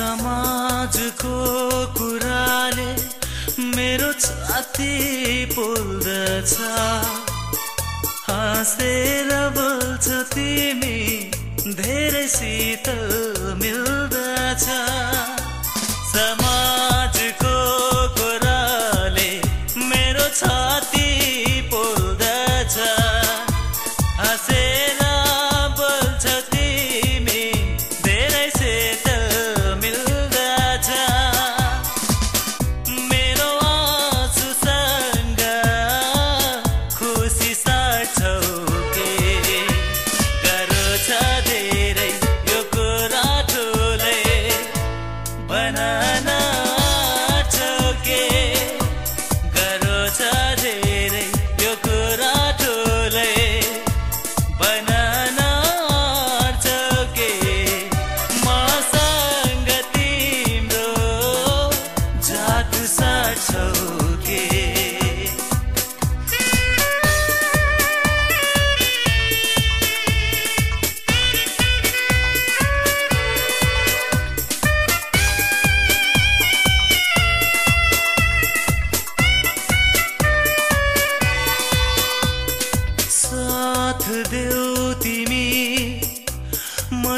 समाजको कुराले मेरो छाती पोल्दछ हाँसेर बोल्छ तिमी धेरै शीतल मिल्दछ। के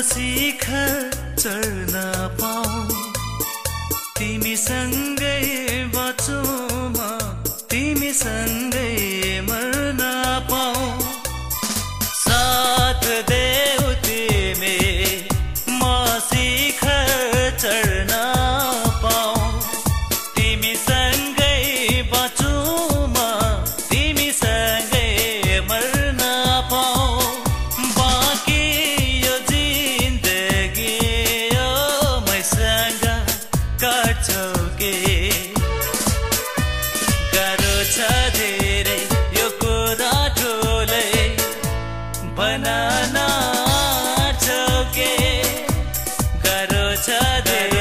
शिखर चढ्न पाऊ। तिमीसँगै बचौँ राधे